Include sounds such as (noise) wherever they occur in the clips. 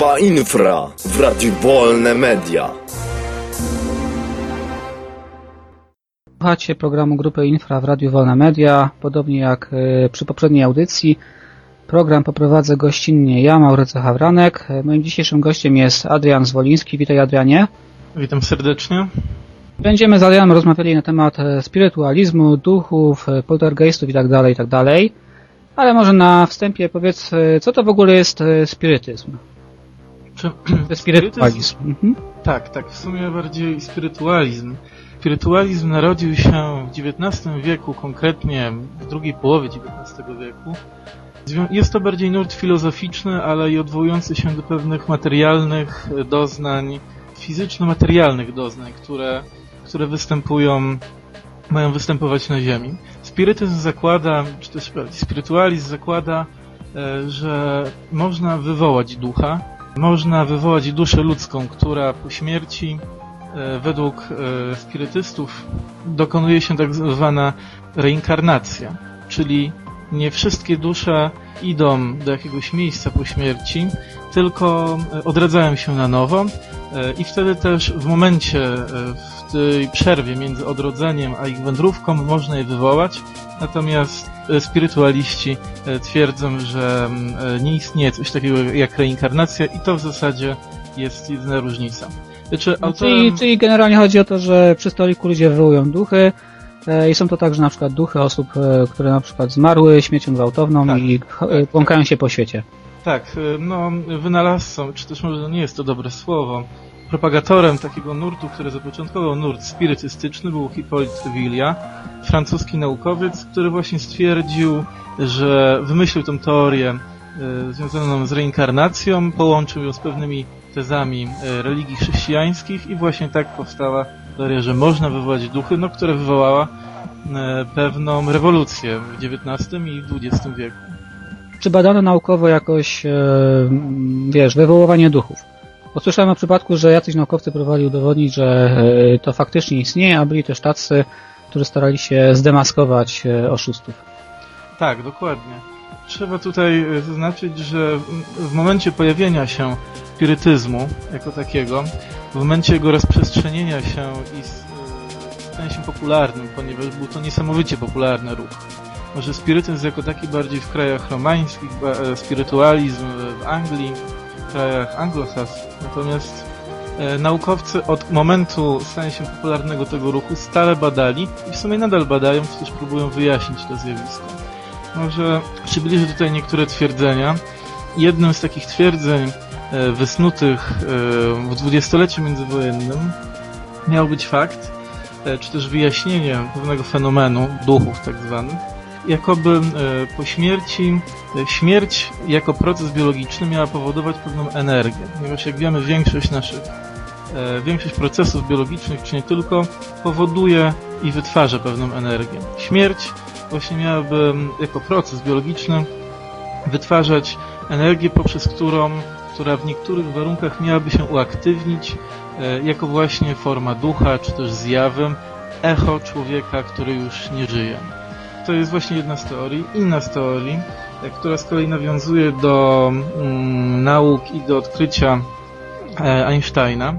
Grupa Infra w Radiu Wolne Media. Słuchacie programu Grupy Infra w Radiu Wolne Media. Podobnie jak e, przy poprzedniej audycji, program poprowadzę gościnnie ja, Maurycy Hawranek. E, Moim dzisiejszym gościem jest Adrian Zwoliński. Witaj Adrianie. Witam serdecznie. Będziemy z Adrianem rozmawiali na temat e, spirytualizmu, duchów, poltergeistów itd., itd. Ale może na wstępie powiedz, co to w ogóle jest spirytyzm? Czy, (clears throat) spirytualizm. Mhm. tak, tak, w sumie bardziej spirytualizm. Spirytualizm narodził się w XIX wieku, konkretnie w drugiej połowie XIX wieku. Jest to bardziej nurt filozoficzny, ale i odwołujący się do pewnych materialnych doznań, fizyczno-materialnych doznań, które, które występują, mają występować na Ziemi. Spirytyzm zakłada, czy też spirytualizm zakłada, e, że można wywołać ducha, można wywołać duszę ludzką, która po śmierci e, według e, spirytystów dokonuje się tak zwana reinkarnacja, czyli nie wszystkie dusze idą do jakiegoś miejsca po śmierci, tylko e, odradzają się na nowo i wtedy też w momencie, przerwie między odrodzeniem a ich wędrówką można je wywołać, natomiast e, spirytualiści e, twierdzą, że mm, e, nie istnieje coś takiego jak reinkarnacja i to w zasadzie jest jedyna różnica. Znaczy, No, autorem... Czyli, czyli generalnie chodzi o to, że przy stoliku ludzie wywołują duchy i są to także na przykład duchy osób, które na przykład zmarły śmiercią gwałtowną Tak, i błąkają się po świecie. Tak, no wynalazcą, czy też może nie jest to dobre słowo, propagatorem takiego nurtu, który zapoczątkował nurt spirytystyczny był Hippolyte Villa, francuski naukowiec, który właśnie stwierdził, że wymyślił tę teorię y, związaną z reinkarnacją, połączył ją z pewnymi tezami y, religii chrześcijańskich i właśnie tak powstała teoria, że można wywołać duchy, no które wywołała y, pewną rewolucję w XIX i XX wieku. Czy badano naukowo jakoś, e, wiesz, wywoływanie duchów? Bo o przypadku, że jacyś naukowcy próbowali udowodnić, że e, to faktycznie istnieje, a byli też tacy, którzy starali się zdemaskować e, oszustów. Tak, dokładnie. Trzeba tutaj e, zaznaczyć, że w- momencie pojawienia się spirytyzmu jako takiego, w momencie jego rozprzestrzenienia się i stania się popularnym, ponieważ był to niesamowicie popularny ruch. Może spirytyzm jako taki bardziej w krajach romańskich, spirytualizm w Anglii, w krajach anglosaskich. Natomiast e, naukowcy od momentu stania się popularnego tego ruchu stale badali i w sumie nadal badają, czy też próbują wyjaśnić to zjawisko. Może przybliżę tutaj niektóre twierdzenia. Jednym z takich twierdzeń e, wysnutych e, w dwudziestoleciu międzywojennym miał być fakt, e, czy też wyjaśnienie pewnego fenomenu, duchów tak zwanych, jakoby e, po śmierci, e, śmierć jako proces biologiczny miała powodować pewną energię, ponieważ jak wiemy większość naszych, e, większość procesów biologicznych, czy nie tylko, powoduje i wytwarza pewną energię. Śmierć właśnie miałaby jako proces biologiczny wytwarzać energię, poprzez którą, która w niektórych warunkach miałaby się uaktywnić jako właśnie forma ducha, czy też zjawy, echo człowieka, który już nie żyje. To jest właśnie jedna z teorii. Inna z teorii, e, która z kolei nawiązuje do mm, nauk i do odkrycia e, Einsteina,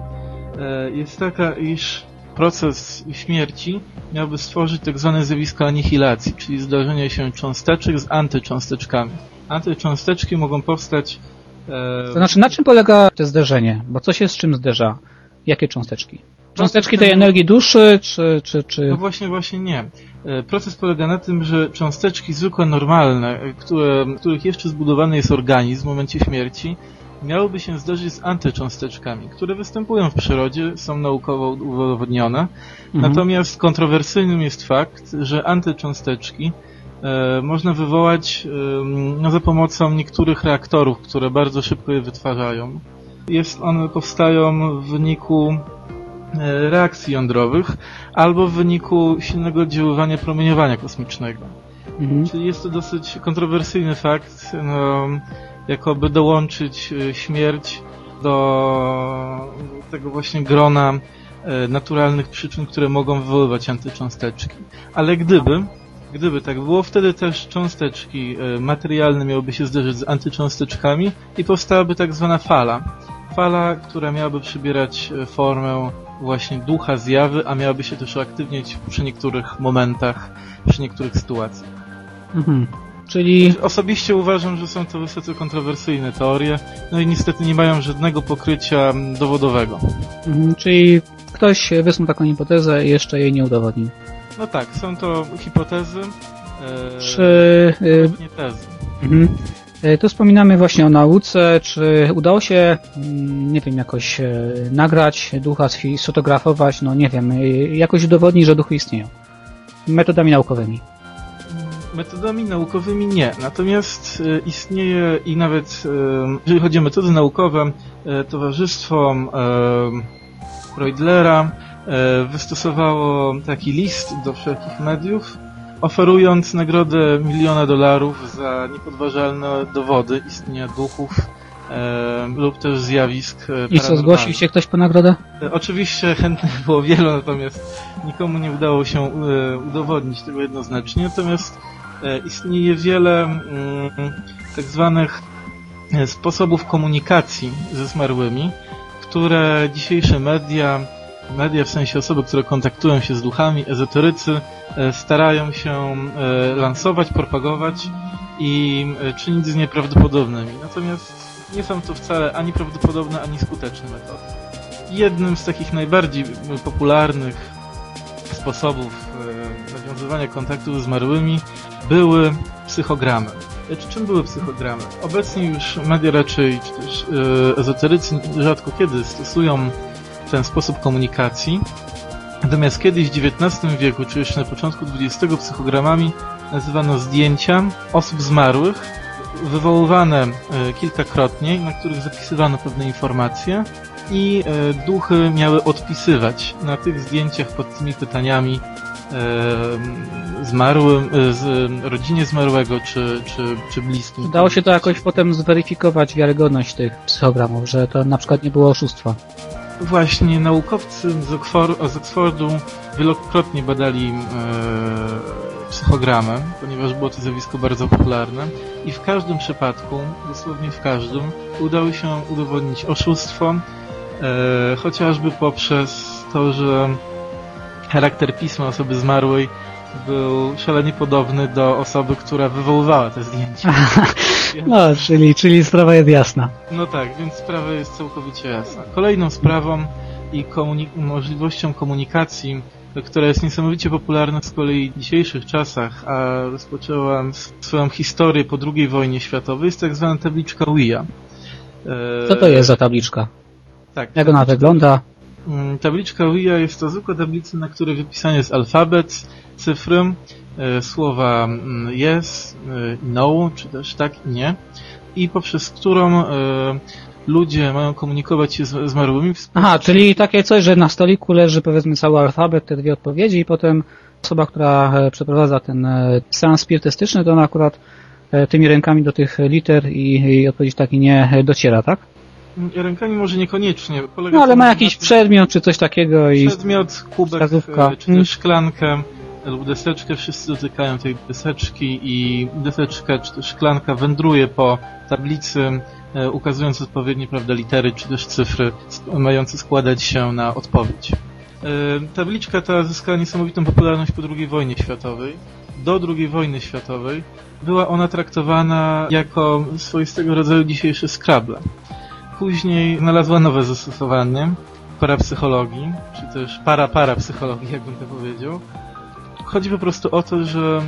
e, jest taka, iż proces śmierci miałby stworzyć tak zwane zjawisko anihilacji, czyli zdarzenie się cząsteczek z antycząsteczkami. Antycząsteczki mogą powstać e, To znaczy, na czym polega to zderzenie? Bo co się z czym zderza? Jakie cząsteczki? Cząsteczki tej energii duszy, czy, czy, czy... No właśnie, właśnie nie. E, Proces polega na tym, że cząsteczki zwykłe, normalne, e, które, których jeszcze zbudowany jest organizm w momencie śmierci, miałyby się zderzyć z antycząsteczkami, które występują w przyrodzie, są naukowo udowodnione. Mhm. Natomiast kontrowersyjnym jest fakt, że antycząsteczki e, można wywołać e, no, za pomocą niektórych reaktorów, które bardzo szybko je wytwarzają. Jest one powstają w wyniku reakcji jądrowych albo w wyniku silnego oddziaływania promieniowania kosmicznego. Mhm. Czyli jest to dosyć kontrowersyjny fakt, no, jakoby dołączyć e, śmierć do tego właśnie grona e, naturalnych przyczyn, które mogą wywoływać antycząsteczki. Ale gdyby Gdyby tak było, wtedy też cząsteczki e, materialne miałyby się zderzyć z antycząsteczkami i powstałaby tak zwana fala. Fala, która miałaby przybierać e, formę właśnie ducha zjawy, a miałaby się też uaktywniać przy niektórych momentach, przy niektórych sytuacjach. Mhm. Czyli Osobiście uważam, że są to wysoce kontrowersyjne teorie, no i niestety nie mają żadnego pokrycia dowodowego. Mhm, Czyli ktoś wysnuł taką hipotezę i jeszcze jej nie udowodnił. No tak, są to hipotezy, e, Czy... nie tezy. mhm. Y, Tu wspominamy właśnie o nauce. Czy udało się, mm, nie wiem, jakoś e, nagrać ducha, sfotografować, no nie wiem, y, jakoś udowodnić, że duchy istnieją? Metodami naukowymi. Metodami naukowymi nie, natomiast e, istnieje i nawet, e, jeżeli chodzi o metody naukowe, e, towarzystwo e, Freudlera e, wystosowało taki list do wszelkich mediów, oferując nagrodę miliona dolarów za niepodważalne dowody istnienia duchów e, lub też zjawisk e, I co, zgłosił się ktoś po nagrodę? E, Oczywiście chętnych było wielu, natomiast nikomu nie udało się e, udowodnić tego jednoznacznie. Natomiast e, istnieje wiele mm, tak zwanych e, sposobów komunikacji ze zmarłymi, które dzisiejsze media, media w sensie osoby, które kontaktują się z duchami, ezoterycy, e, starają się e, lansować, propagować i e, czynić z nieprawdopodobnymi. Natomiast nie są to wcale ani prawdopodobne, ani skuteczne metody. Jednym z takich najbardziej popularnych sposobów nawiązywania kontaktu ze zmarłymi były psychogramy. Lecz czym były psychogramy? Obecnie już media raczej, czy też ezoterycy rzadko kiedy stosują ten sposób komunikacji. Natomiast kiedyś w XIX wieku, czy jeszcze na początku XX psychogramami nazywano zdjęcia osób zmarłych, wywoływane e, kilkakrotnie, na których zapisywano pewne informacje i e, duchy miały odpisywać na tych zdjęciach pod tymi pytaniami e, zmarłym, z rodzinie zmarłego czy, czy, czy bliskim. Udało się to jakoś potem zweryfikować wiarygodność tych psychogramów, że to na przykład nie było oszustwa. Właśnie naukowcy z, Oxfor- z Oxfordu wielokrotnie badali e, psychogramy, ponieważ było to zjawisko bardzo popularne i w każdym przypadku, dosłownie w każdym, udało się udowodnić oszustwo, e, chociażby poprzez to, że charakter pisma osoby zmarłej był szalenie podobny do osoby, która wywoływała te zdjęcia. Więc- (laughs) No, czyli, czyli sprawa jest jasna. no tak, więc sprawa jest całkowicie jasna. Kolejną sprawą i komuni- możliwością komunikacji, która jest niesamowicie popularna z kolei w dzisiejszych czasach, a rozpoczęła swoją historię po II wojnie światowej, jest tak zwana tabliczka. E, Co to jest za tabliczka? Tak, Jak ona wygląda? Mm, Tabliczka Ouija jest to zwykła tablica, na której wypisany jest alfabet, cyfry, e, słowa mm, yes, e, no, czy też tak i nie, i poprzez którą e, ludzie mają komunikować się z zmarłymi. Aha, czyli takie coś, że na stoliku leży powiedzmy cały alfabet, te dwie odpowiedzi i potem osoba, która przeprowadza ten seans spirytystyczny, to ona akurat tymi rękami do tych liter i, i odpowiedź tak i nie dociera, tak? Rękami może niekoniecznie. No ale ma jakiś tym- przedmiot czy coś takiego i Przedmiot, kubek, wskazówka. e, czy też szklankę lub deseczkę, wszyscy dotykają tej deseczki i deseczka czy też szklanka wędruje po tablicy, e, ukazując odpowiednie prawda, litery czy też cyfry mające składać się na odpowiedź. E, Tabliczka ta zyskała niesamowitą popularność po II wojnie światowej. Do II wojny światowej była ona traktowana jako swoistego rodzaju dzisiejsze Scrabble. Później znalazła nowe zastosowanie parapsychologii, czy też para-parapsychologii, jakbym to powiedział. Chodzi po prostu o to, że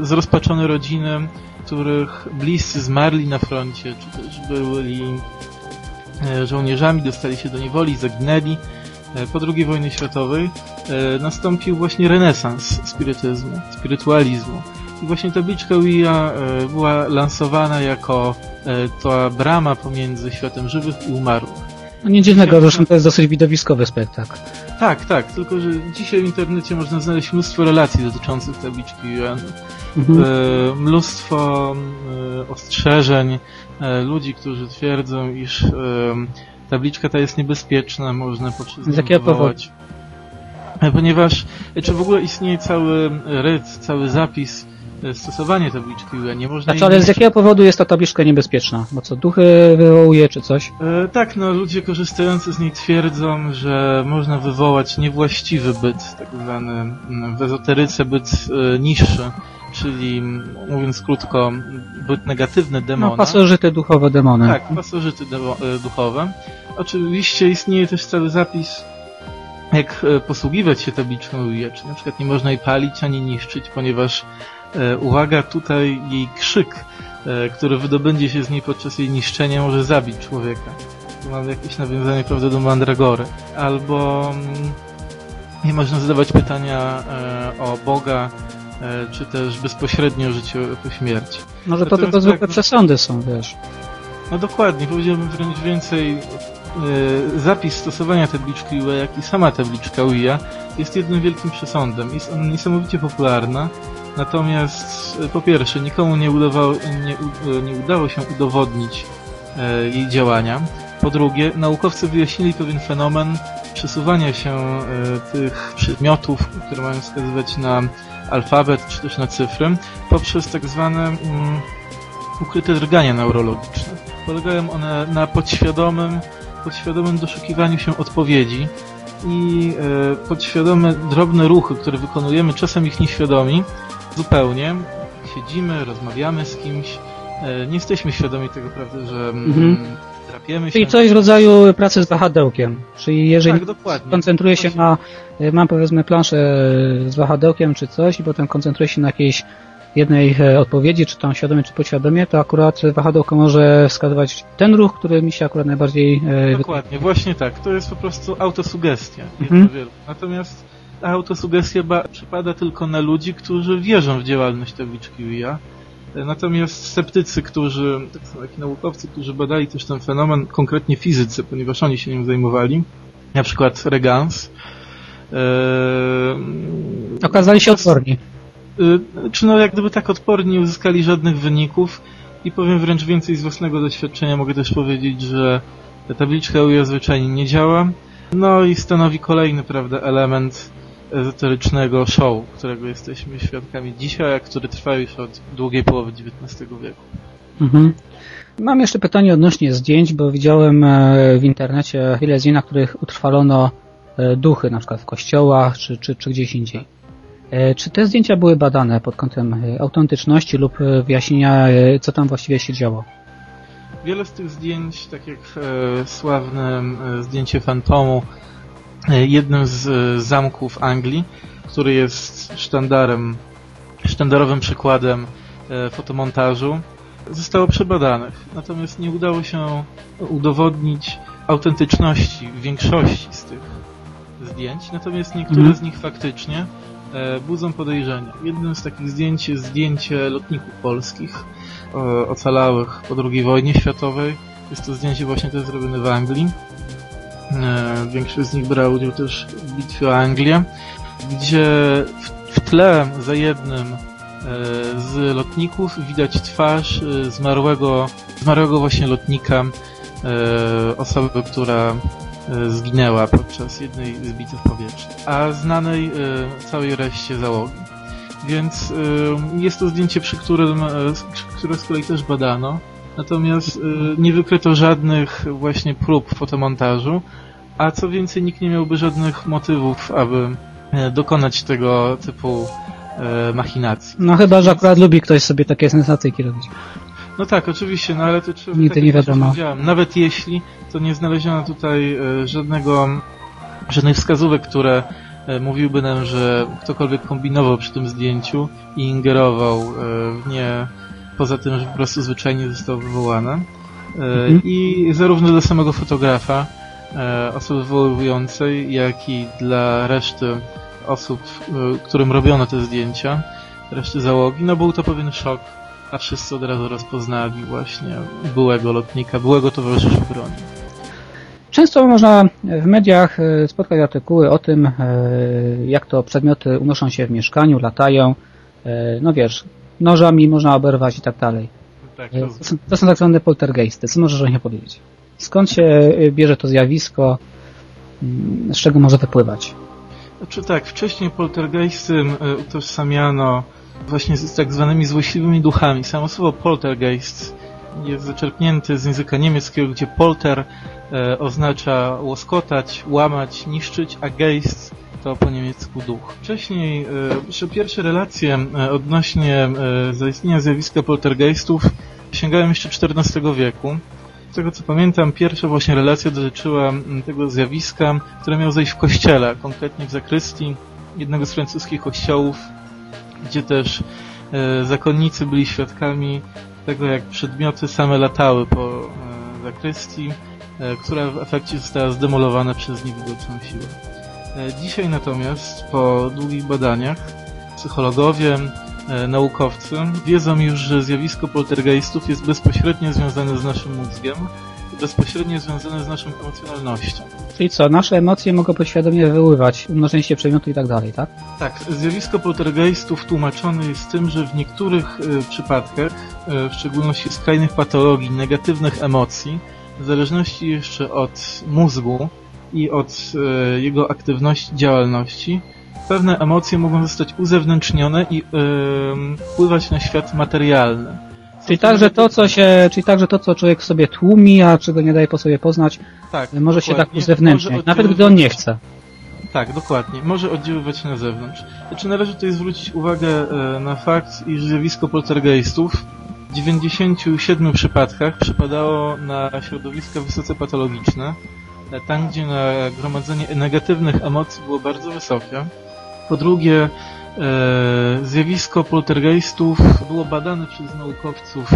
e, zrozpaczone rodziny, których bliscy zmarli na froncie, czy też byli e, żołnierzami, dostali się do niewoli, zaginęli e, po II wojnie światowej, nastąpił właśnie renesans spirytyzmu, spirytualizmu. Właśnie tabliczka Ouija e, była lansowana jako e, ta brama pomiędzy światem żywych i umarłych. no nic dziwnego, zresztą to jest dosyć widowiskowy spektakl. Tak, tak, tylko że dzisiaj w internecie można znaleźć mnóstwo relacji dotyczących tabliczki UN. Mhm. E, mnóstwo e, ostrzeżeń e, ludzi, którzy twierdzą, iż e, tabliczka ta jest niebezpieczna, można poprzez Z jakiego wywołać ponieważ czy w ogóle istnieje cały ryt, cały zapis stosowania tabliczki UE. Nie można znaczy, ale z jakiego powodu jest ta tabliczka niebezpieczna? Bo co, duchy wywołuje, czy coś? E, tak, no ludzie korzystający z niej twierdzą, że można wywołać niewłaściwy byt, tak zwany mm, w ezoteryce byt e, niższy, czyli mówiąc krótko, byt negatywny demona. No, pasożyty duchowe demony. Tak, pasożyty e, duchowe. Oczywiście istnieje też cały zapis jak e, posługiwać się tabliczką UE, czy na przykład nie można jej palić ani niszczyć, ponieważ E, uwaga, tutaj jej krzyk, e, który wydobędzie się z niej podczas jej niszczenia może zabić człowieka. Tu mamy jakieś nawiązanie, prawda, do Mandragory. Albo mm, nie można zadawać pytania e, o Boga, czy też bezpośrednio o życiu po śmierci. Może to tylko zwykłe tak, przesądy są, wiesz. No dokładnie, powiedziałbym wręcz więcej, zapis stosowania tabliczki UE, jak i sama tabliczka UE jest jednym wielkim przesądem. Jest ona niesamowicie popularna Natomiast e, po pierwsze, nikomu nie, udawało, nie, e, nie udało się udowodnić e, jej działania. Po drugie, naukowcy wyjaśnili pewien fenomen przesuwania się e, tych przedmiotów, które mają wskazywać na alfabet czy też na cyfry, poprzez tak zwane mm, ukryte drgania neurologiczne. Polegają one na podświadomym, podświadomym doszukiwaniu się odpowiedzi i e, podświadome drobne ruchy, które wykonujemy, czasem ich nieświadomi, zupełnie. Siedzimy, rozmawiamy z kimś, e, nie jesteśmy świadomi tego, prawda, że mm, mhm. trapiemy się. Czyli coś w rodzaju pracy z wahadełkiem. Czyli jeżeli tak, koncentruję się na, e, mam powiedzmy planszę z wahadełkiem czy coś i potem koncentruję się na jakiejś jednej e, odpowiedzi, czy tam świadomie, czy podświadomie, to akurat wahadełko może wskazywać ten ruch, który mi się akurat najbardziej... Dokładnie, właśnie tak. To jest po prostu autosugestia. Mhm. Natomiast autosugestia przypada tylko na ludzi, którzy wierzą w działalność tabliczki WIA. Natomiast sceptycy, którzy, tak samo jak i naukowcy, którzy badali też ten fenomen, konkretnie fizycy, ponieważ oni się nim zajmowali, na przykład Regans, e, okazali się odporni. E, czy no jak gdyby tak odporni nie uzyskali żadnych wyników i powiem wręcz więcej z własnego doświadczenia mogę też powiedzieć, że ta tabliczka UIA zwyczajnie nie działa. No i stanowi kolejny, prawda, element ezoterycznego show, którego jesteśmy świadkami dzisiaj, a który trwa już od długiej połowy XIX wieku. Mhm. Mam jeszcze pytanie odnośnie zdjęć, bo widziałem e, w internecie wiele zdjęć, na których utrwalono e, duchy, na przykład w kościołach czy, czy, czy gdzieś indziej. E, czy te zdjęcia były badane pod kątem autentyczności lub wyjaśnienia, co tam właściwie się działo? Wiele z tych zdjęć, tak jak sławne zdjęcie fantomu, E, jednym z e, zamków Anglii, który jest sztandarem, sztandarowym przykładem e, fotomontażu, zostało przebadanych. Natomiast nie udało się udowodnić autentyczności większości z tych zdjęć, natomiast niektóre mhm. z nich faktycznie budzą podejrzenia. Jednym z takich zdjęć jest zdjęcie lotników polskich ocalałych po II wojnie światowej. Jest to zdjęcie właśnie też zrobione w Anglii. E, większość z nich brał udział też w bitwie o Anglię, gdzie w, tle za jednym e, z lotników widać twarz e, zmarłego, zmarłego właśnie lotnika, osoby, która zginęła podczas jednej z bitew powietrznych, a znanej całej reszcie załogi. Więc jest to zdjęcie, przy którym, które z kolei też badano, natomiast nie wykryto żadnych właśnie prób fotomontażu, a co więcej, nikt nie miałby żadnych motywów, aby e, dokonać tego typu e, machinacji. No chyba, że akurat lubi ktoś sobie takie sensacyjki robić. No tak, oczywiście, no ale to trzeba... Nigdy tak nie wiadomo. Nawet jeśli, to nie znaleziono tutaj e, żadnego, żadnych wskazówek, które e, mówiłby nam, że ktokolwiek kombinował przy tym zdjęciu i ingerował e, w nie, poza tym, że po prostu zwyczajnie został wywołany. Mhm. I zarówno dla samego fotografa, osoby wywołującej, jak i dla reszty osób, którym robiono te zdjęcia, reszty załogi, no był to pewien szok, a wszyscy od razu rozpoznali właśnie byłego lotnika, byłego towarzysza broni. Często można w mediach e, spotkać artykuły o tym, jak to przedmioty unoszą się w mieszkaniu, latają, no wiesz, nożami można oberwać i tak dalej. Tak, to... To, są, to są tak zwane poltergeisty. Co możesz o nich powiedzieć? Skąd się bierze to zjawisko? Z czego może wypływać? Znaczy tak, wcześniej poltergeisty e, utożsamiano właśnie z tak zwanymi złośliwymi duchami. Samo słowo poltergeist jest zaczerpnięte z języka niemieckiego, gdzie polter e, oznacza łoskotać, łamać, niszczyć, a geist to po niemiecku duch. Wcześniej e, pierwsze relacje e, odnośnie e, zaistnienia zjawiska poltergeistów sięgają jeszcze XIV wieku. Z tego co pamiętam, pierwsza właśnie relacja dotyczyła tego zjawiska, które miało zejść w kościele, konkretnie w zakrystii jednego z francuskich kościołów, gdzie też e, zakonnicy byli świadkami tego, jak przedmioty same latały po e, zakrystii, e, która w efekcie została zdemolowana przez niewidoczną siłę. Dzisiaj natomiast, po długich badaniach, psychologowie, naukowcy wiedzą już, że zjawisko poltergeistów jest bezpośrednio związane z naszym mózgiem, bezpośrednio związane z naszą emocjonalnością. Czyli co, nasze emocje mogą podświadomie wyływać, umnożenie się przedmiotu i tak dalej, tak? Tak, zjawisko poltergeistów tłumaczone jest tym, że w niektórych y, przypadkach, y, w szczególności skrajnych patologii, negatywnych emocji, w zależności jeszcze od mózgu i od y, jego aktywności, działalności, pewne emocje mogą zostać uzewnętrznione i wpływać na świat materialny. Czyli tak, że to, co się, czyli tak, że to, co człowiek w sobie tłumi, a czego nie daje po sobie poznać, tak, może się tak uzewnętrzniać, nawet gdy on nie chce. Tak, dokładnie. Może oddziaływać na zewnątrz. Znaczy należy tutaj zwrócić uwagę e, na fakt, iż zjawisko poltergeistów w 97 przypadkach przypadało na środowiska wysoce patologiczne, e, tam gdzie nagromadzenie negatywnych emocji było bardzo wysokie. Po drugie, zjawisko poltergeistów było badane przez naukowców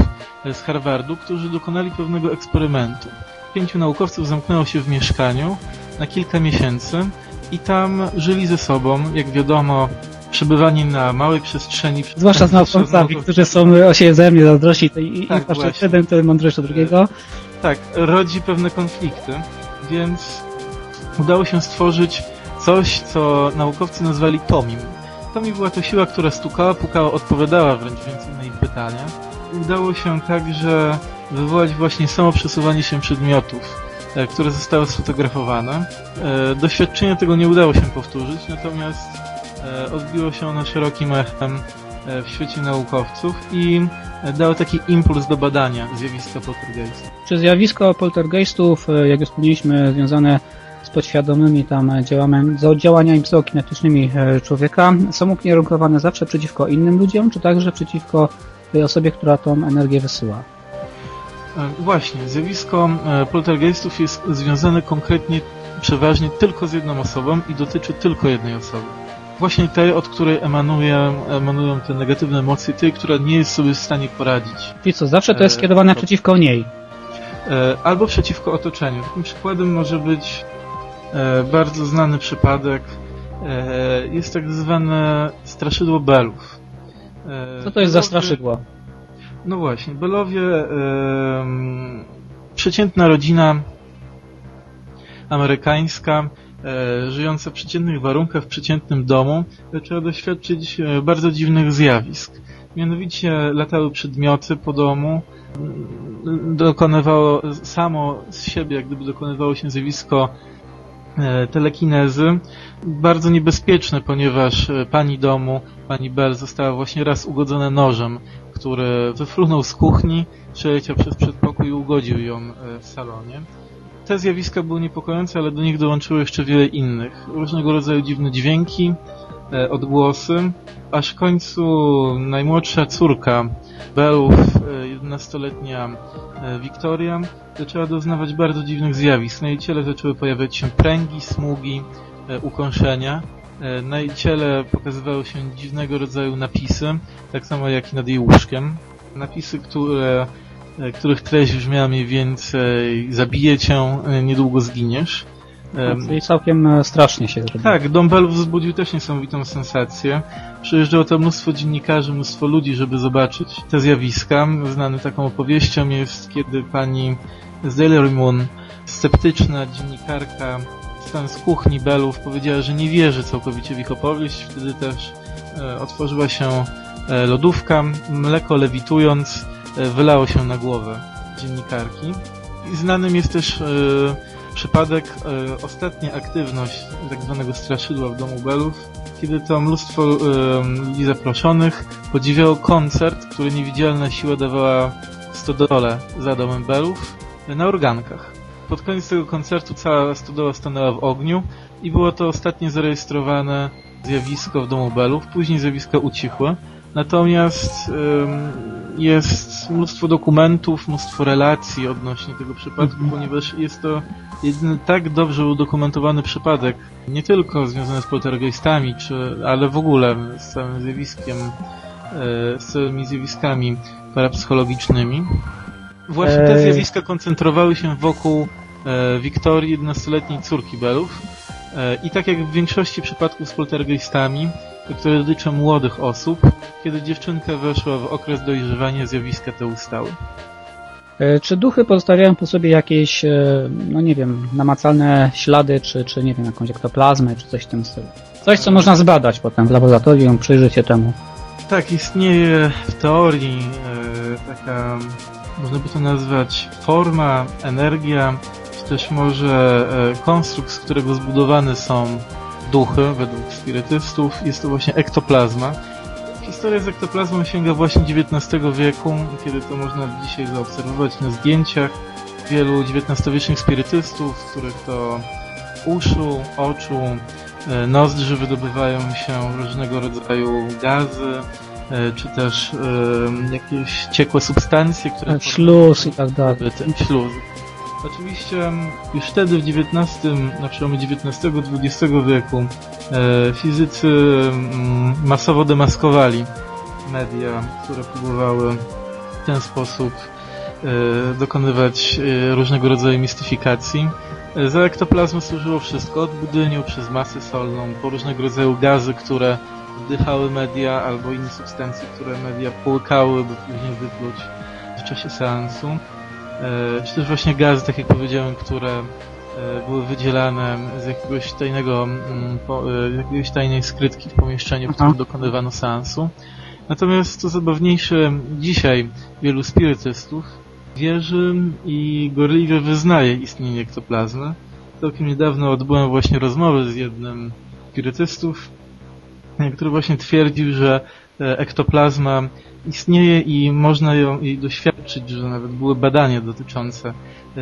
z Harvardu, którzy dokonali pewnego eksperymentu. Pięciu naukowców zamknęło się w mieszkaniu na kilka miesięcy i tam żyli ze sobą, jak wiadomo, przebywanie na małej przestrzeni. Zwłaszcza z naukowcami, którzy są o siebie wzajemnie zazdrości i tak, jeden to mądrzejszy drugiego. Tak, rodzi pewne konflikty, więc udało się stworzyć coś, co naukowcy nazwali tomim mi była to siła, która stukała, pukała, odpowiadała wręcz więcej na ich pytania. Udało się także wywołać właśnie samo przesuwanie się przedmiotów, e, które zostały sfotografowane. E, doświadczenie tego nie udało się powtórzyć, natomiast e, odbiło się ono szerokim echem w świecie naukowców i dało taki impuls do badania zjawiska poltergeistów. Czy zjawisko poltergeistów, jak już wspomnieliśmy, związane z podświadomymi tam działaniami, działaniami psychokinetycznymi e, człowieka są ukierunkowane zawsze przeciwko innym ludziom, czy także przeciwko tej osobie, która tą energię wysyła? E, właśnie, zjawisko e, poltergeistów jest związane konkretnie, przeważnie tylko z jedną osobą i dotyczy tylko jednej osoby. Właśnie tej, od której emanują, emanują te negatywne emocje, tej, która nie jest sobie w stanie poradzić. Czyli co, zawsze to jest skierowane przeciwko niej? Albo przeciwko otoczeniu. Takim przykładem może być E, bardzo znany przypadek. E, jest tak zwane straszydło belów. E, Co to jest za straszydło? No właśnie, belowie, przeciętna rodzina amerykańska, żyjąca w przeciętnych warunkach, w przeciętnym domu, zaczęła doświadczyć bardzo dziwnych zjawisk. Mianowicie latały przedmioty po domu, dokonywało samo z siebie, jak gdyby dokonywało się zjawisko E, telekinezy. Bardzo niebezpieczne, ponieważ e, pani domu, pani Bell została właśnie raz ugodzona nożem, który wyfrunął z kuchni, przeleciał przez przedpokój i ugodził ją e, w salonie. Te zjawiska były niepokojące, ale do nich dołączyło jeszcze wiele innych. Różnego rodzaju dziwne dźwięki, odgłosy, aż w końcu najmłodsza córka Bellów, 11-letnia Victoria, zaczęła doznawać bardzo dziwnych zjawisk. Na jej ciele zaczęły pojawiać się pręgi, smugi, e, ukąszenia. E, na jej ciele pokazywały się dziwnego rodzaju napisy, tak samo jak i nad jej łóżkiem. Napisy, które, e, których treść brzmiała mniej więcej zabiję cię, niedługo zginiesz. No, czyli całkiem strasznie się zrobiło. Tak, Dom wzbudził też niesamowitą sensację. Przyjeżdżało to mnóstwo dziennikarzy, mnóstwo ludzi, żeby zobaczyć te zjawiska. Znany taką opowieścią jest, kiedy pani z Daily Moon, sceptyczna dziennikarka stan z kuchni Belów powiedziała, że nie wierzy całkowicie w ich opowieść. Wtedy też e, otworzyła się e, lodówka, mleko lewitując e, wylało się na głowę dziennikarki. I znanym jest też e, przypadek, e, ostatnia aktywność tak zwanego straszydła w Domu Belów, kiedy to mnóstwo e, ludzi zaproszonych podziwiało koncert, który niewidzialna siła dawała stodole za Domem Belów e, na organkach. Pod koniec tego koncertu cała stodoła stanęła w ogniu i było to ostatnie zarejestrowane zjawisko w Domu Belów. Później zjawiska ucichły. Natomiast jest mnóstwo dokumentów, mnóstwo relacji odnośnie tego przypadku, Mhm. ponieważ jest to jedyny tak dobrze udokumentowany przypadek, nie tylko związany z poltergeistami, czy, ale w ogóle z całym zjawiskiem, e, z całymi zjawiskami parapsychologicznymi. Właśnie te zjawiska koncentrowały się wokół e, Wiktorii, 11-letniej córki Belów. E, I tak jak w większości przypadków z poltergeistami, które dotyczą młodych osób, kiedy dziewczynka weszła w okres dojrzewania, zjawiska te ustały. E, Czy duchy pozostawiają po sobie jakieś, e, no nie wiem, namacalne ślady, czy, czy nie wiem, jakąś ektoplazmę, czy coś w tym stylu? Coś, co można zbadać potem w laboratorium, przyjrzeć się temu. Tak, istnieje w teorii e, taka, można by to nazwać, forma, energia, czy też może konstrukt, z którego zbudowane są duchy, według spirytystów. Jest to właśnie ektoplazma. Historia z ektoplazmą sięga właśnie XIX wieku, kiedy to można dzisiaj zaobserwować na zdjęciach wielu XIX-wiecznych spirytystów, z których to uszu, oczu, e, nozdrzy wydobywają się różnego rodzaju gazy, e, czy też e, jakieś ciekłe substancje, które... Śluz i tak dalej. Śluz. Oczywiście już wtedy w XIX, na przełomie XIX-XX wieku e, fizycy masowo demaskowali media, które próbowały w ten sposób e, dokonywać e, różnego rodzaju mistyfikacji. Za ektoplazmę służyło wszystko, od budyniu przez masę solną, po różnego rodzaju gazy, które wdychały media, albo inne substancje, które media połykały, by później wypluć w czasie seansu. E, czy też właśnie gazy, tak jak powiedziałem, które e, były wydzielane z jakiegoś tajnego, mm, e, jakiegoś tajnej skrytki w pomieszczeniu, w którym Aha. dokonywano seansu. Natomiast co zabawniejsze, dzisiaj wielu spirytystów wierzy i gorliwie wyznaje istnienie ektoplazmy. Całkiem niedawno odbyłem właśnie rozmowę z jednym z spirytystów, który właśnie twierdził, że ektoplazma istnieje i można ją jej doświadczyć, że nawet były badania dotyczące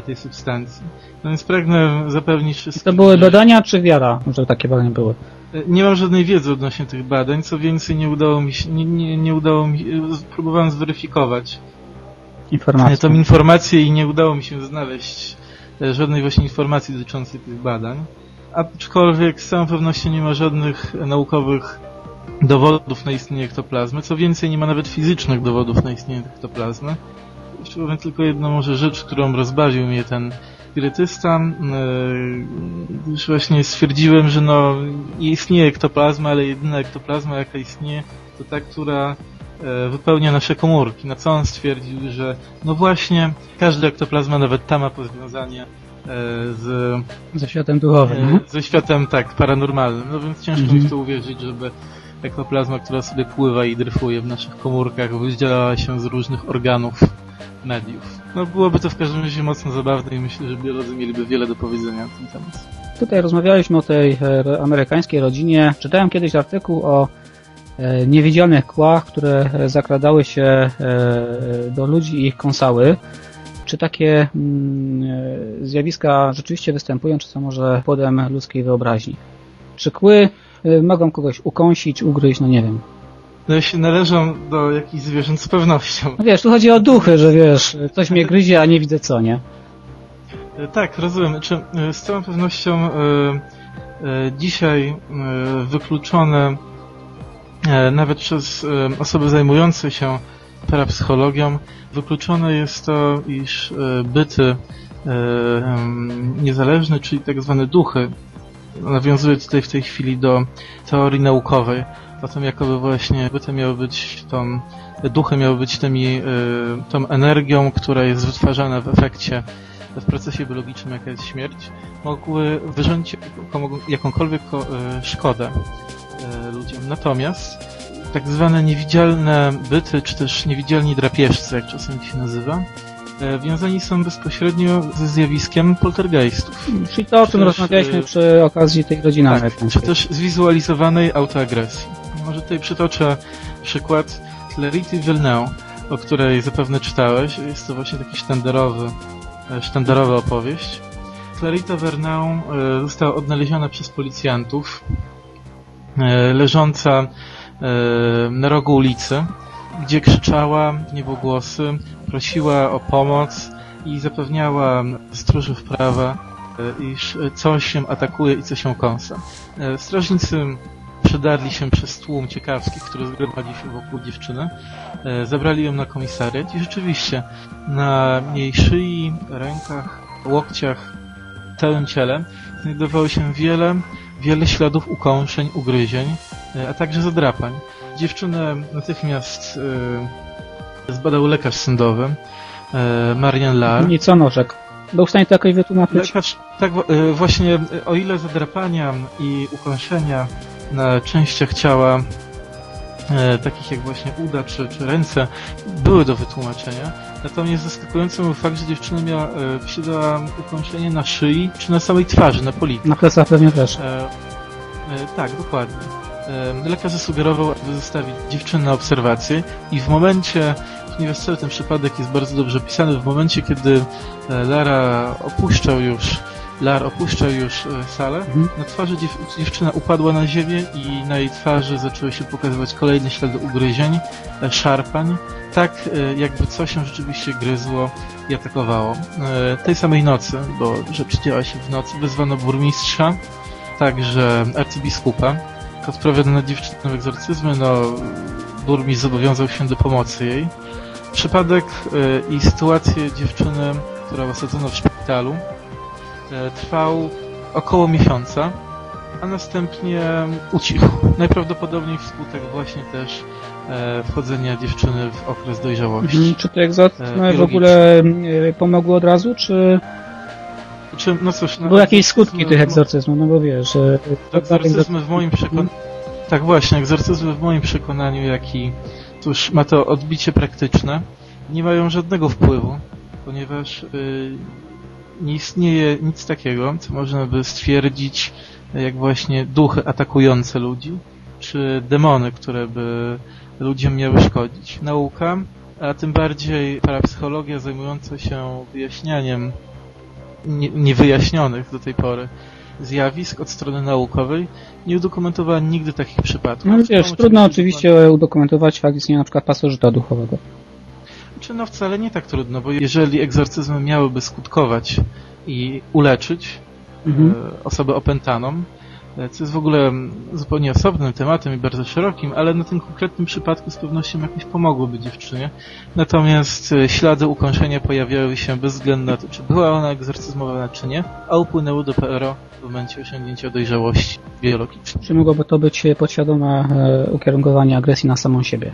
tej substancji. No więc pragnę zapewnić wszystkich, To były badania, czy wiara, że takie badania były? e, nie mam żadnej wiedzy odnośnie tych badań, co więcej nie udało mi się, nie, nie, nie udało mi próbowałem zweryfikować Informacje. tą informację i nie udało mi się znaleźć e, żadnej właśnie informacji dotyczącej tych badań. Aczkolwiek z całą pewnością nie ma żadnych naukowych dowodów na istnienie ektoplazmy. Co więcej, nie ma nawet fizycznych dowodów na istnienie ektoplazmy. Jeszcze powiem tylko jedną może rzecz, którą rozbawił mnie ten spirytysta, e, gdyż właśnie stwierdziłem, że no istnieje ektoplazma, ale jedyna ektoplazma jaka istnieje to ta, która e, wypełnia nasze komórki. Na co on stwierdził, że no właśnie każda ektoplazma, nawet ta ma powiązanie e, z Ze światem duchowym. ze światem tak paranormalnym. No więc ciężko Mhm. mi w to uwierzyć, żeby ektoplazma, która sobie pływa i dryfuje w naszych komórkach, wydzielała się z różnych organów mediów. No byłoby to w każdym razie mocno zabawne i myślę, że biolodzy mieliby wiele do powiedzenia na ten temat. Tutaj rozmawialiśmy o tej e, amerykańskiej rodzinie. Czytałem kiedyś artykuł o e, niewidzialnych kłach, które e, zakradały się do ludzi i ich kąsały. Czy takie mm, zjawiska rzeczywiście występują, czy są może płodem ludzkiej wyobraźni? Czy kły mogą kogoś ukąsić, ugryźć, no nie wiem. No jeśli należą do jakichś zwierząt z pewnością. No wiesz, tu chodzi o duchy, że wiesz, coś mnie gryzie, a nie widzę co, nie? E, Tak, rozumiem. Znaczy, e, z całą pewnością e, dzisiaj wykluczone nawet przez osoby zajmujące się parapsychologią, wykluczone jest to, iż byty niezależne, czyli tak zwane duchy, nawiązuję tutaj w tej chwili do teorii naukowej, o tym jakoby właśnie byty miały być tą, duchy miały być tymi, e, tą energią, która jest wytwarzana w efekcie w procesie biologicznym, jaka jest śmierć, mogły wyrządzić jaką- jakąkolwiek ko- e, szkodę e, ludziom. Natomiast tak zwane niewidzialne byty, czy też niewidzialni drapieżcy, jak czasem się nazywa, wiązani są bezpośrednio ze zjawiskiem poltergeistów. Czyli to, o czym rozmawialiśmy y, przy okazji tej godziny Tak, czy też zwizualizowanej autoagresji. Może tutaj przytoczę przykład Clarity Villeneuve, o której zapewne czytałeś. Jest to właśnie taki sztandarowy, e, sztandarowa opowieść. Clarita Villeneuve e, została odnaleziona przez policjantów, e, leżąca na rogu ulicy, gdzie krzyczała niebogłosy, prosiła o pomoc i zapewniała stróżów prawa, iż coś się atakuje i coś się kąsa. Strażnicy przedarli się przez tłum ciekawskich, który zgromadził się wokół dziewczyny, e, zabrali ją na komisariat i rzeczywiście na jej szyi, rękach, łokciach, całym ciele znajdowało się wiele, wiele śladów ukąszeń, ugryzień, e, a także zadrapań. Dziewczynę natychmiast e, zbadał lekarz sądowy, Marian Lar. I co nożek? Był w stanie to jakoś wytłumaczyć? Lekarz, tak właśnie, o ile zadrapania i ukąszenia częściach ciała, e, takich jak właśnie uda czy, czy ręce, były do wytłumaczenia, natomiast zaskakującym był fakt, że dziewczyna miała, e, posiadała ukąszenie na szyi czy na samej twarzy, na policji. Na plecach pewnie też. E, tak, dokładnie. Lekarz zasugerował, aby zostawić dziewczynę na obserwację i w momencie, ponieważ cały ten przypadek jest bardzo dobrze opisany, w momencie, kiedy Lara opuszczał już Lar opuszczał już e, salę. Mhm. Na twarzy dziew dziewczyna upadła na ziemię i na jej twarzy zaczęły się pokazywać kolejne ślady ugryzień, e, szarpań, tak e, jakby coś się rzeczywiście gryzło i atakowało. Tej samej nocy, bo rzecz działa się w nocy, wezwano burmistrza, także arcybiskupa. Odprawiono na dziewczynę egzorcyzmy, no burmistrz zobowiązał się do pomocy jej. Przypadek i sytuację dziewczyny, która osadzono w szpitalu, trwał około miesiąca, a następnie ucichł. Najprawdopodobniej wskutek właśnie też e, wchodzenia dziewczyny w okres dojrzałości. Mhm. Czy te egzorcyzmy E, w biologiczne. ogóle e, pomogły od razu, czy Czy, no cóż, no, były jakieś skutki tych egzorcyzmów? No bo wiesz, e, Egzorcyzmy w moim przekonaniu... Tak właśnie, egzorcyzmy w moim przekonaniu, jak i... Cóż, ma to odbicie praktyczne. Nie mają żadnego wpływu, ponieważ y, nie istnieje nic takiego, co można by stwierdzić, jak właśnie duchy atakujące ludzi, czy demony, które by ludziom miały szkodzić. Nauka, a tym bardziej parapsychologia zajmująca się wyjaśnianiem nie- niewyjaśnionych do tej pory zjawisk od strony naukowej nie udokumentowała nigdy takich przypadków. no wiesz, trudno oczywiście udokumentować fakt istnienia na przykład pasożyta duchowego. Czy no wcale nie tak trudno, bo jeżeli egzorcyzmy miałyby skutkować i uleczyć Mhm. e, osobę opętaną, e, co jest w ogóle zupełnie osobnym tematem i bardzo szerokim, ale na tym konkretnym przypadku z pewnością jakoś pomogłoby dziewczynie. Natomiast e, ślady ukąszenia pojawiały się bez względu na to, czy była ona egzorcyzmowana, czy nie, a upłynęły do PRO w momencie osiągnięcia dojrzałości biologicznej. Czy mogłoby to być podświadome ukierunkowanie agresji na samą siebie?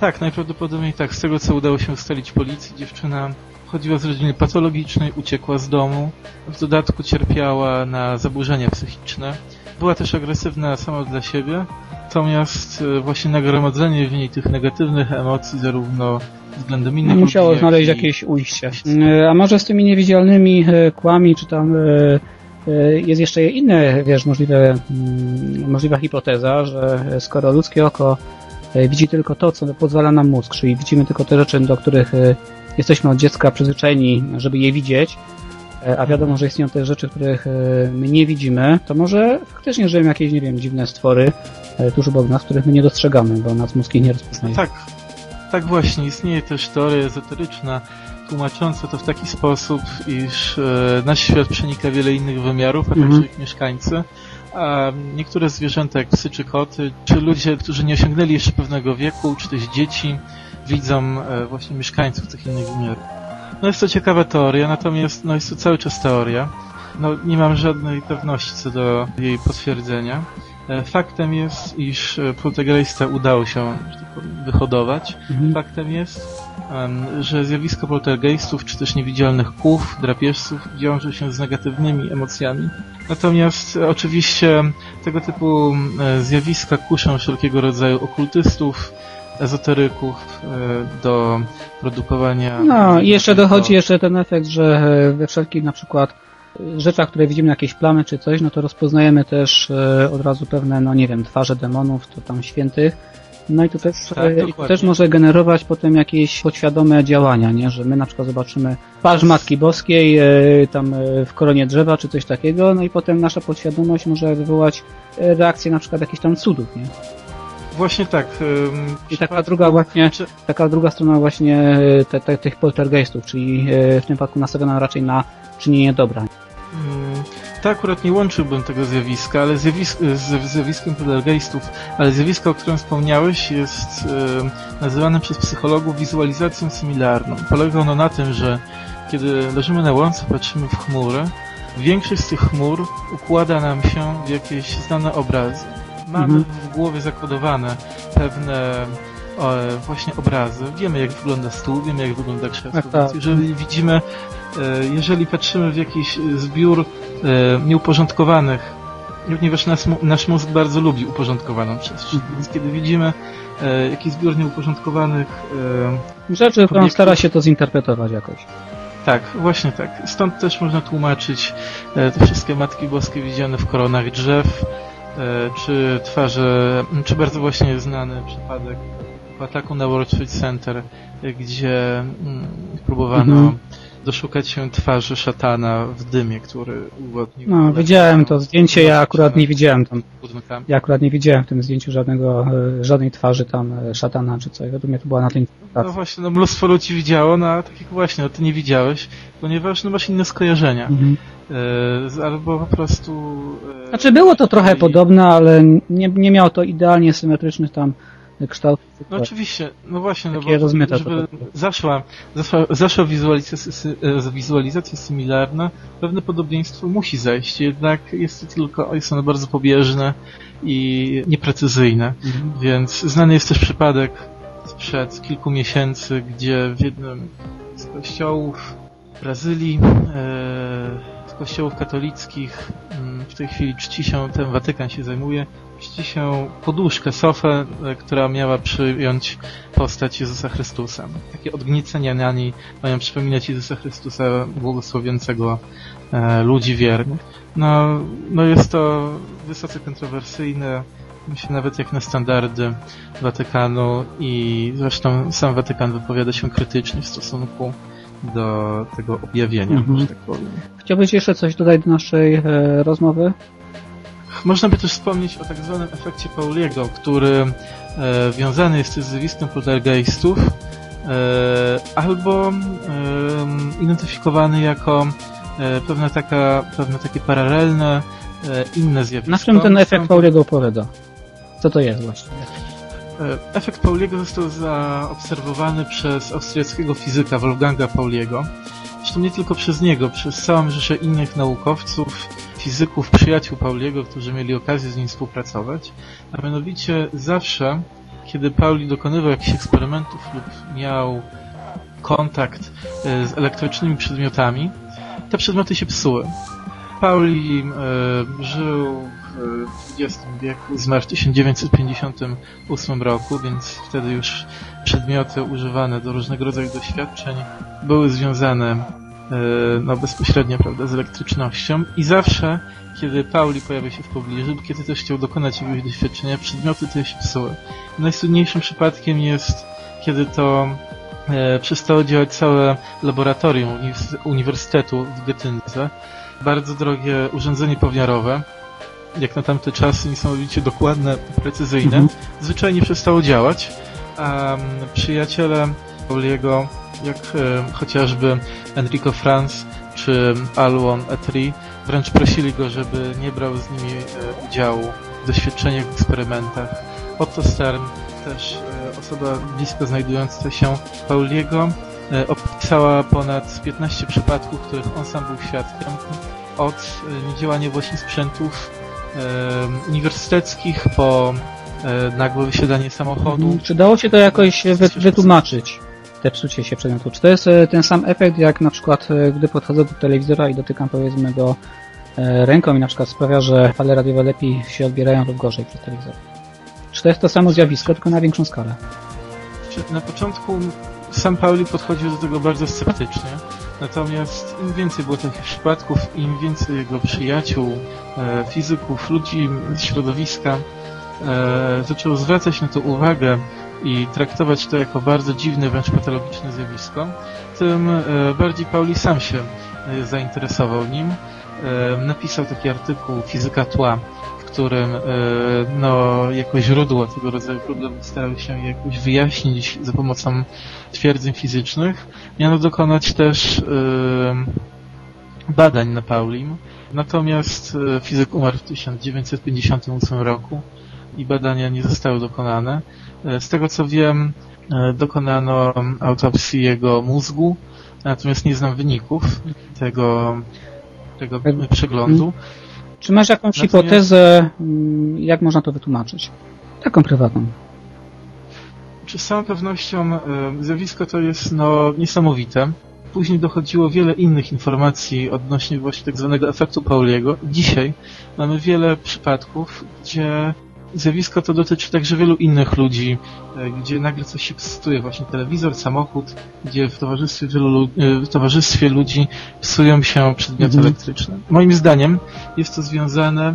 Tak, najprawdopodobniej tak. Z tego, co udało się ustalić policji, dziewczyna pochodziła z rodziny patologicznej, uciekła z domu, w dodatku cierpiała na zaburzenia psychiczne. Była też agresywna sama dla siebie, natomiast e, właśnie nagromadzenie w niej tych negatywnych emocji zarówno względem innych Musiało ludzi, znaleźć jak i- jakieś ujście. E, A może z tymi niewidzialnymi e, kłami, czy tam jest jeszcze inne, wiesz, możliwe, mm, możliwa hipoteza, że skoro ludzkie oko widzi tylko to, co pozwala nam mózg, czyli widzimy tylko te rzeczy, do których e, jesteśmy od dziecka przyzwyczajeni, żeby je widzieć, e, a wiadomo, że istnieją też rzeczy, których e, my nie widzimy, to może faktycznie żyją jakieś, nie wiem, dziwne stwory e, tuż obok nas, których my nie dostrzegamy, bo nas mózg ich nie rozpoznaje. Tak, tak właśnie. Istnieje też teoria ezoteryczna tłumacząca to w taki sposób, iż e, nasz świat przenika wiele innych wymiarów, a Mhm. także ich mieszkańcy. A niektóre zwierzęta, jak psy czy koty, czy ludzie, którzy nie osiągnęli jeszcze pewnego wieku, czy też dzieci, widzą e, właśnie mieszkańców tych innych wymiarów. No jest to ciekawa teoria, natomiast no jest to cały czas teoria. No nie mam żadnej pewności co do jej potwierdzenia. E, Faktem jest, iż e, poltergeista udało się tak wyhodować. Mhm. Faktem jest, że zjawisko poltergeistów, czy też niewidzialnych kłów, drapieżców wiąże się z negatywnymi emocjami. Natomiast e, oczywiście tego typu zjawiska kuszą wszelkiego rodzaju okultystów, ezoteryków do produkowania... No i jeszcze dochodzi jeszcze ten efekt, że we wszelkich na przykład rzeczach, które widzimy, jakieś plamy czy coś, no to rozpoznajemy też od razu pewne, no nie wiem, twarze demonów, to tam świętych, no i to też, tak, e, to też może generować potem jakieś podświadome działania, nie? że my na przykład zobaczymy twarz Matki Boskiej e, tam e, w koronie drzewa czy coś takiego, no i potem nasza podświadomość może wywołać reakcję na przykład jakichś tam cudów, nie? Właśnie tak. I taka druga właśnie, taka druga strona właśnie te, te, tych poltergeistów, czyli w tym przypadku nastawiona raczej na czynienie dobra. Hmm to akurat nie łączyłbym tego zjawiska, ale zjawisk, z zjawiskiem poltergeistów, ale zjawisko, o którym wspomniałeś, jest e, nazywane przez psychologów wizualizacją symilarną. Polega ono na tym, że kiedy leżymy na łące, patrzymy w chmury, większość z tych chmur układa nam się w jakieś znane obrazy. Mamy mhm. w głowie zakodowane pewne właśnie obrazy. Wiemy jak wygląda stół, wiemy jak wygląda krzesło. Tak, tak. Jeżeli widzimy, e, jeżeli patrzymy w jakiś zbiór e, nieuporządkowanych, ponieważ nasz, nasz mózg bardzo lubi uporządkowaną przestrzeń, mhm. więc kiedy widzimy e, jakiś zbiór nieuporządkowanych rzeczy, to on stara się to zinterpretować jakoś. Tak, właśnie tak. Stąd też można tłumaczyć te wszystkie Matki Boskie widziane w koronach drzew, czy twarze, czy bardzo właśnie znany przypadek w ataku na World Trade Center, gdzie mm, próbowano mhm. doszukać się twarzy szatana w dymie, który uwodnił. No, widziałem to zdjęcie, ja akurat nie widziałem tam. Ja akurat nie widziałem w tym zdjęciu żadnego, e, żadnej twarzy tam e, szatana czy coś. Według mnie to była na tym. No właśnie, no mnóstwo ludzi widziało, no a tak jak właśnie, no ty nie widziałeś, ponieważ no masz inne skojarzenia. Mhm. E, albo po prostu... E, znaczy było to trochę i... podobne, ale nie, nie miało to idealnie symetrycznych tam kształt. No oczywiście, no właśnie, no bo żeby zaszła, zaszła, zaszła wizualizacja, e, wizualizacja symilarna, pewne podobieństwo musi zajść, jednak jest to tylko, jest ono bardzo pobieżne i nieprecyzyjne, mhm. więc znany jest też przypadek sprzed kilku miesięcy, gdzie w jednym z kościołów w Brazylii e, kościołów katolickich mm, w tej chwili czci się, ten Watykan się zajmuje, czci się poduszkę, sofę, e, która miała przyjąć postać Jezusa Chrystusa. Takie odgnicenia na niej mają przypominać Jezusa Chrystusa błogosławiącego e, ludzi wiernych. No, no jest to wysoce kontrowersyjne, myślę nawet jak na standardy Watykanu i zresztą sam Watykan wypowiada się krytycznie w stosunku do tego objawienia, mhm. że tak powiem. Chciałbyś jeszcze coś dodać do naszej e, rozmowy? Można by też wspomnieć o tak zwanym efekcie Pauliego, który e, wiązany jest z zjawiskiem poltergeistów e, albo e, identyfikowany jako e, pewne, taka, pewne takie paralelne e, inne zjawisko. Na czym ten efekt Pauliego opowiada? Co to jest właśnie? E, efekt Pauliego został zaobserwowany przez austriackiego fizyka Wolfganga Pauliego. Zresztą nie tylko przez niego, przez całą rzeszę innych naukowców, fizyków, przyjaciół Pauliego, którzy mieli okazję z nim współpracować. A mianowicie zawsze, kiedy Pauli dokonywał jakichś eksperymentów lub miał kontakt e, z elektrycznymi przedmiotami, te przedmioty się psuły. Pauli e, żył w XX wieku, zmarł w 1958 roku, więc wtedy już przedmioty używane do różnego rodzaju doświadczeń były związane e, no, bezpośrednio prawda, z elektrycznością. I zawsze, kiedy Pauli pojawia się w pobliżu, kiedy też chciał dokonać jakiegoś doświadczenia, przedmioty te się psuły. Najsłynniejszym przypadkiem jest, kiedy to e, przestało działać całe laboratorium Uniwersytetu w Gotyndze, bardzo drogie urządzenie pomiarowe, jak na tamte czasy niesamowicie dokładne, precyzyjne, mhm. zwyczajnie przestało działać, a przyjaciele Pauliego, jak e, chociażby Enrico Franz czy Alwon Etri, wręcz prosili go, żeby nie brał z nimi e, udziału w doświadczeniach, w eksperymentach. Otto Stern, też e, osoba blisko znajdująca się Pauliego, e, opisała ponad 15 przypadków, których on sam był świadkiem, od e, niedziałania właśnie sprzętów uniwersyteckich, po e, nagłe wysiadanie samochodu. Mhm. Czy dało się to jakoś wy, wytłumaczyć? Te psucie się przedmiotu. Czy to jest e, ten sam efekt, jak na przykład e, gdy podchodzę do telewizora i dotykam powiedzmy go ręką i na przykład sprawia, że fale radiowe lepiej się odbierają lub gorzej przez telewizor? Czy to jest to samo zjawisko, tylko na większą skalę? Na początku sam Pauli podchodził do tego bardzo sceptycznie, natomiast im więcej było takich przypadków, im więcej jego przyjaciół, e, fizyków, ludzi z środowiska e, zaczęło zwracać na to uwagę i traktować to jako bardzo dziwne, wręcz patologiczne zjawisko, tym e, bardziej Pauli sam się zainteresował nim. Napisał taki artykuł Fizyka tła, którym e, no, jako źródło tego rodzaju problemów starał się jakoś wyjaśnić za pomocą twierdzeń fizycznych. Miano dokonać też e, badań na Paulim, natomiast e, fizyk umarł w 1958 roku i badania nie zostały dokonane. Z tego co wiem, dokonano autopsji jego mózgu, natomiast nie znam wyników tego, tego przeglądu. Czy masz jakąś Natomiast- hipotezę, mm, jak można to wytłumaczyć? Taką prywatną. Czy z całą pewnością e, zjawisko to jest no, niesamowite. Później dochodziło wiele innych informacji odnośnie właśnie tak zwanego efektu Pauliego. Dzisiaj mamy wiele przypadków, gdzie zjawisko to dotyczy także wielu innych ludzi, e, gdzie nagle coś się psuje, właśnie telewizor, samochód, gdzie w towarzystwie wielu lu- e, w towarzystwie ludzi psują się przedmioty Mhm. elektryczne. Moim zdaniem jest to związane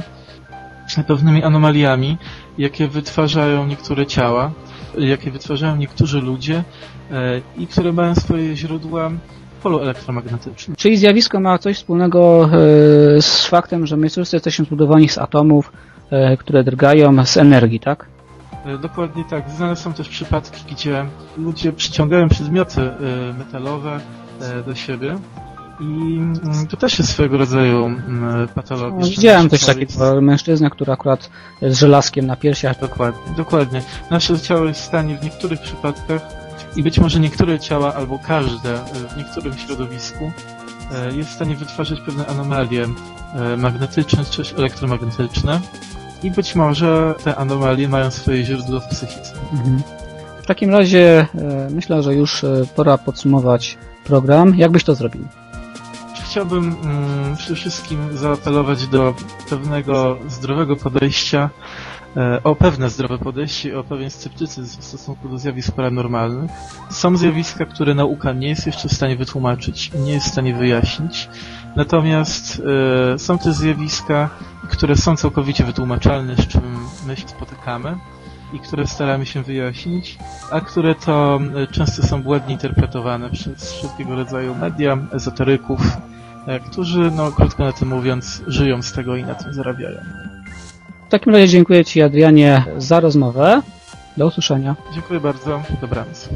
z pewnymi anomaliami, jakie wytwarzają niektóre ciała, jakie wytwarzają niektórzy ludzie e, i które mają swoje źródła w polu elektromagnetycznym. Czyli zjawisko ma coś wspólnego z faktem, że my jesteśmy zbudowani z atomów, które drgają z energii, tak? E, Dokładnie tak. Znane są też przypadki, gdzie ludzie przyciągają przedmioty e, metalowe e, do siebie i mm, to też jest swego rodzaju mm, patologia. No, widziałem ciało jest- takiego, mężczyznę, który akurat z żelazkiem na piersiach. Dokładnie, dokładnie. Nasze ciało jest w stanie w niektórych przypadkach i być może niektóre ciała, albo każde e, w niektórym środowisku e, jest w stanie wytwarzać pewne anomalie e, magnetyczne czy też elektromagnetyczne i być może te anomalie mają swoje źródło w psychice. Mhm. W takim razie e, myślę, że już e, pora podsumować program. Jak byś to zrobił? Chciałbym mm, przede wszystkim zaapelować do pewnego zdrowego podejścia, e, o pewne zdrowe podejście, i o pewien sceptycyzm w stosunku do zjawisk paranormalnych. Są zjawiska, które nauka nie jest jeszcze w stanie wytłumaczyć, nie jest w stanie wyjaśnić. Natomiast e, są też zjawiska, które są całkowicie wytłumaczalne, z czym my się spotykamy i które staramy się wyjaśnić, a które to e, często są błędnie interpretowane przez wszelkiego rodzaju media, ezoteryków, e, którzy, no krótko na tym mówiąc, żyją z tego i na tym zarabiają. W takim razie dziękuję Ci, Adrianie, za rozmowę. Do usłyszenia. Dziękuję bardzo, dobranoc.